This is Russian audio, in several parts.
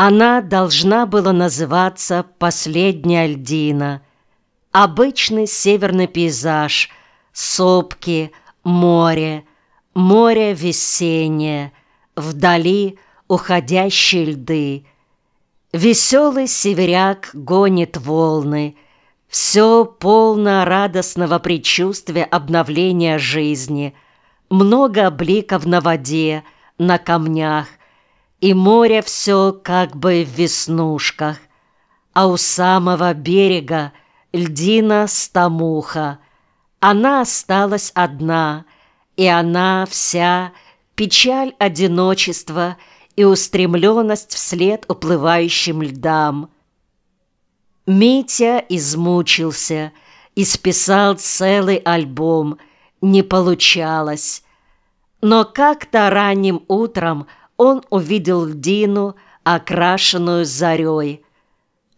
Она должна была называться «Последняя льдина». Обычный северный пейзаж, сопки, море, море весеннее, вдали уходящие льды. Веселый северяк гонит волны, все полно радостного предчувствия обновления жизни, много бликов на воде, на камнях, и море все как бы в веснушках, а у самого берега льдина стамуха. Она осталась одна, и она вся печаль одиночества и устремленность вслед уплывающим льдам. Митя измучился, исписал целый альбом, не получалось. Но как-то ранним утром он увидел льдину, окрашенную зарей.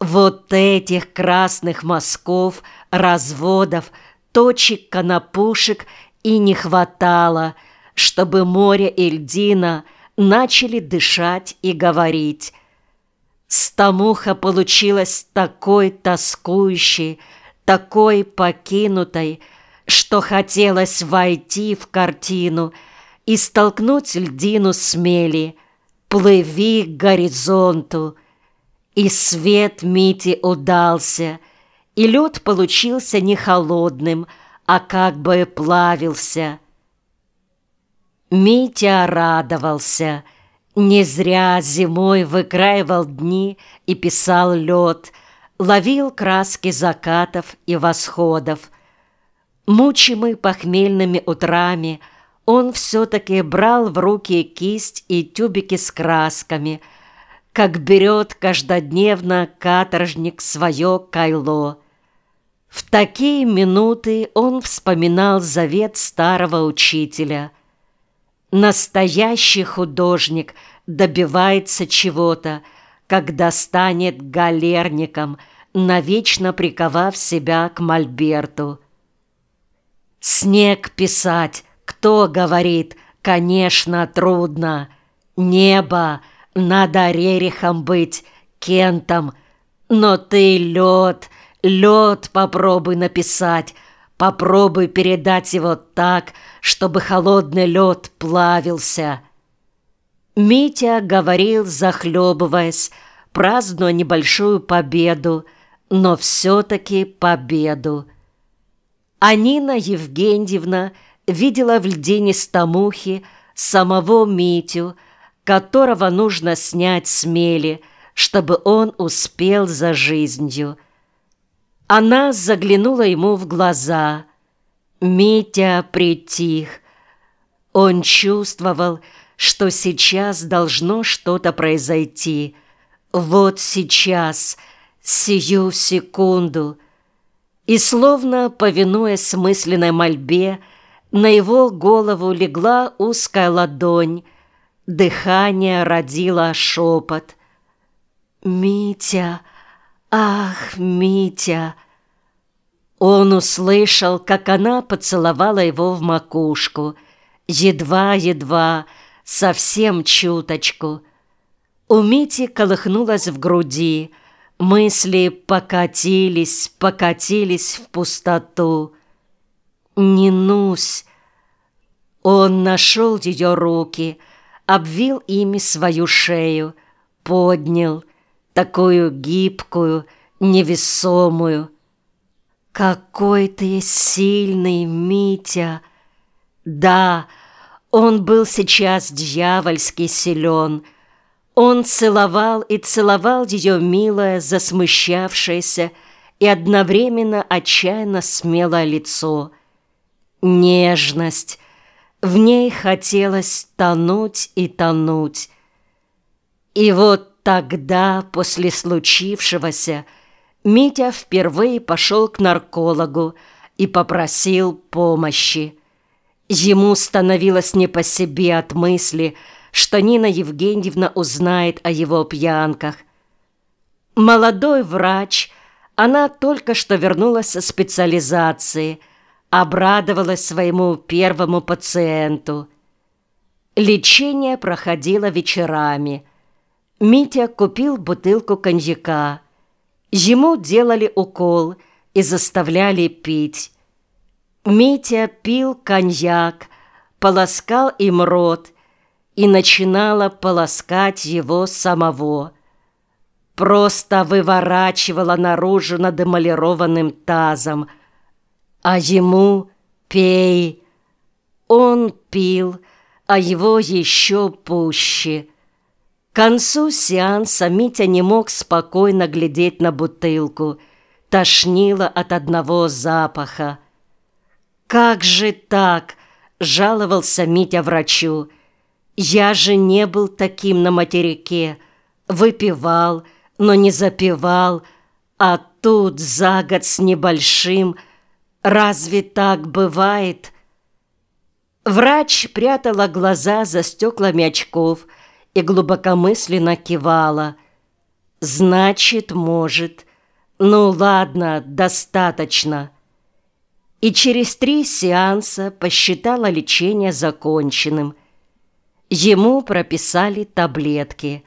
Вот этих красных мазков, разводов, точек конопушек и не хватало, чтобы море и льдина начали дышать и говорить. Стамуха получилась такой тоскующей, такой покинутой, что хотелось войти в картину — и столкнуть льдину смели, плыви к горизонту. И свет Мити удался, и лед получился не холодным, а как бы плавился. Митя радовался, не зря зимой выкраивал дни и писал лед, ловил краски закатов и восходов. Мучимый похмельными утрами – он все-таки брал в руки кисть и тюбики с красками, как берет каждодневно каторжник свое кайло. В такие минуты он вспоминал завет старого учителя. Настоящий художник добивается чего-то, когда станет галерником, навечно приковав себя к мольберту. Снег писать кто говорит, конечно, трудно. Небо, надо Рерихом быть, Кентом. Но ты лед, лед попробуй написать, попробуй передать его так, чтобы холодный лед плавился. Митя говорил, захлебываясь, празднуя небольшую победу, но все-таки победу. А Нина Евгеньевна – видела в льдине стамухи самого Митю, которого нужно снять с мели, чтобы он успел за жизнью. Она заглянула ему в глаза. Митя притих. Он чувствовал, что сейчас должно что-то произойти. Вот сейчас, сию секунду. И словно, повинуясь мысленной мольбе, на его голову легла узкая ладонь, дыхание родило шепот. «Митя! Ах, Митя!» Он услышал, как она поцеловала его в макушку, едва-едва, совсем чуточку. У Мити колыхнулась в груди, мысли покатились, покатились в пустоту. «Не нусь!» Он нашел ее руки, обвил ими свою шею, поднял, такую гибкую, невесомую. «Какой ты сильный, Митя!» Да, он был сейчас дьявольски силен. Он целовал и целовал ее милое, засмущавшееся и одновременно отчаянно смелое лицо — Нежность. В ней хотелось тонуть и тонуть. И вот тогда, после случившегося, Митя впервые пошел к наркологу и попросил помощи. Ему становилось не по себе от мысли, что Нина Евгеньевна узнает о его пьянках. Молодой врач, она только что вернулась со специализации – обрадовалась своему первому пациенту. Лечение проходило вечерами. Митя купил бутылку коньяка. Ему делали укол и заставляли пить. Митя пил коньяк, полоскал им рот и начинала полоскать его самого. Просто выворачивала наружу над эмалированным тазом. А ему пей. Он пил, а его еще пуще. К концу сеанса Митя не мог спокойно глядеть на бутылку. Тошнило от одного запаха. «Как же так?» – жаловался Митя врачу. «Я же не был таким на материке. Выпивал, но не запивал. А тут за год с небольшим. Разве так бывает?» Врач прятала глаза за стеклами очков – и глубокомысленно кивала. «Значит, может. Ну ладно, достаточно». И через три сеанса посчитала лечение законченным. Ему прописали таблетки,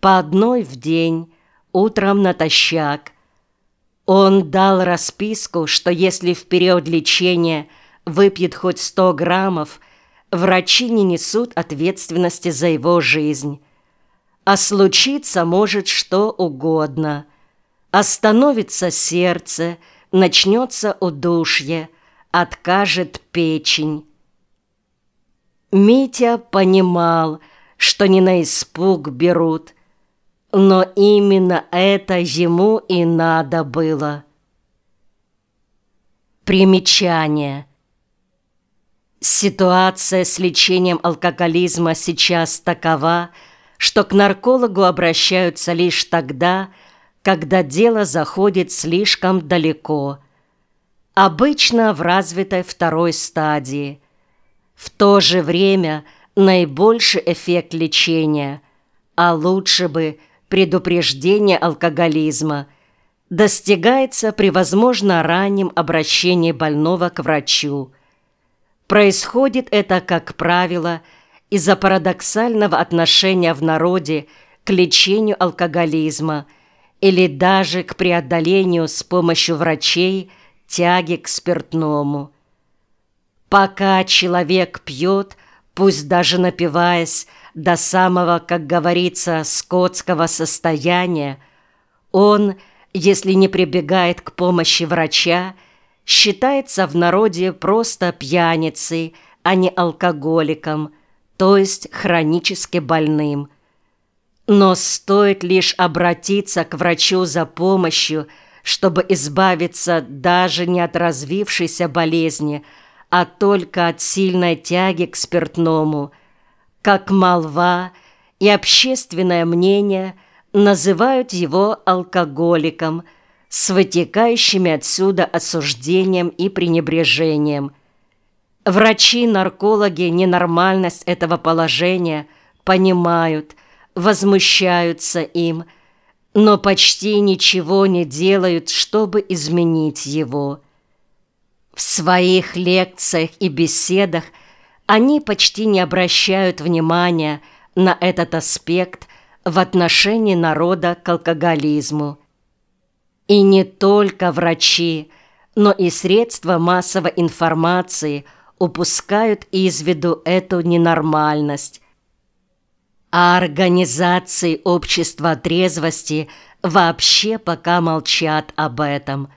по одной в день, утром натощак. Он дал расписку, что если в период лечения выпьет хоть сто граммов – врачи не несут ответственности за его жизнь. А случиться может что угодно. Остановится сердце, начнется удушье, откажет печень. Митя понимал, что не на испуг берут, но именно это ему и надо было. Примечание – Ситуация с лечением алкоголизма сейчас такова, что к наркологу обращаются лишь тогда, когда дело заходит слишком далеко. Обычно в развитой второй стадии. В то же время наибольший эффект лечения, а лучше бы предупреждение алкоголизма, достигается при возможно раннем обращении больного к врачу – Происходит это, как правило, из-за парадоксального отношения в народе к лечению алкоголизма или даже к преодолению с помощью врачей тяги к спиртному. Пока человек пьет, пусть даже напиваясь до самого, как говорится, скотского состояния, он, если не прибегает к помощи врача, считается в народе просто пьяницей, а не алкоголиком, то есть хронически больным. Но стоит лишь обратиться к врачу за помощью, чтобы избавиться даже не от развившейся болезни, а только от сильной тяги к спиртному, как молва и общественное мнение называют его алкоголиком – с вытекающими отсюда осуждением и пренебрежением. Врачи-наркологи ненормальность этого положения понимают, возмущаются им, но почти ничего не делают, чтобы изменить его. В своих лекциях и беседах они почти не обращают внимания на этот аспект в отношении народа к алкоголизму. И не только врачи, но и средства массовой информации упускают из виду эту ненормальность. А организации общества трезвости вообще пока молчат об этом.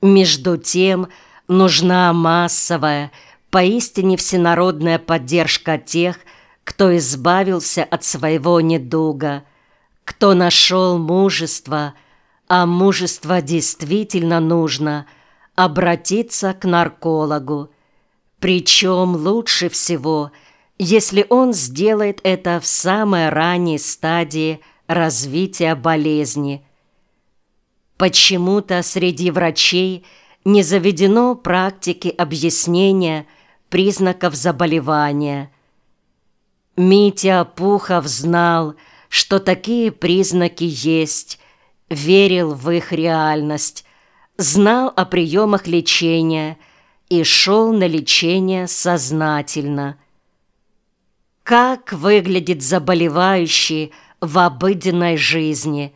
Между тем нужна массовая, поистине всенародная поддержка тех, кто избавился от своего недуга, кто нашел мужество – а мужество действительно нужно обратиться к наркологу. Причем лучше всего, если он сделает это в самой ранней стадии развития болезни. Почему-то среди врачей не заведено практики объяснения признаков заболевания. Митя Пухов знал, что такие признаки есть, верил в их реальность, знал о приемах лечения и шел на лечение сознательно. Как выглядит заболевающий в обыденной жизни –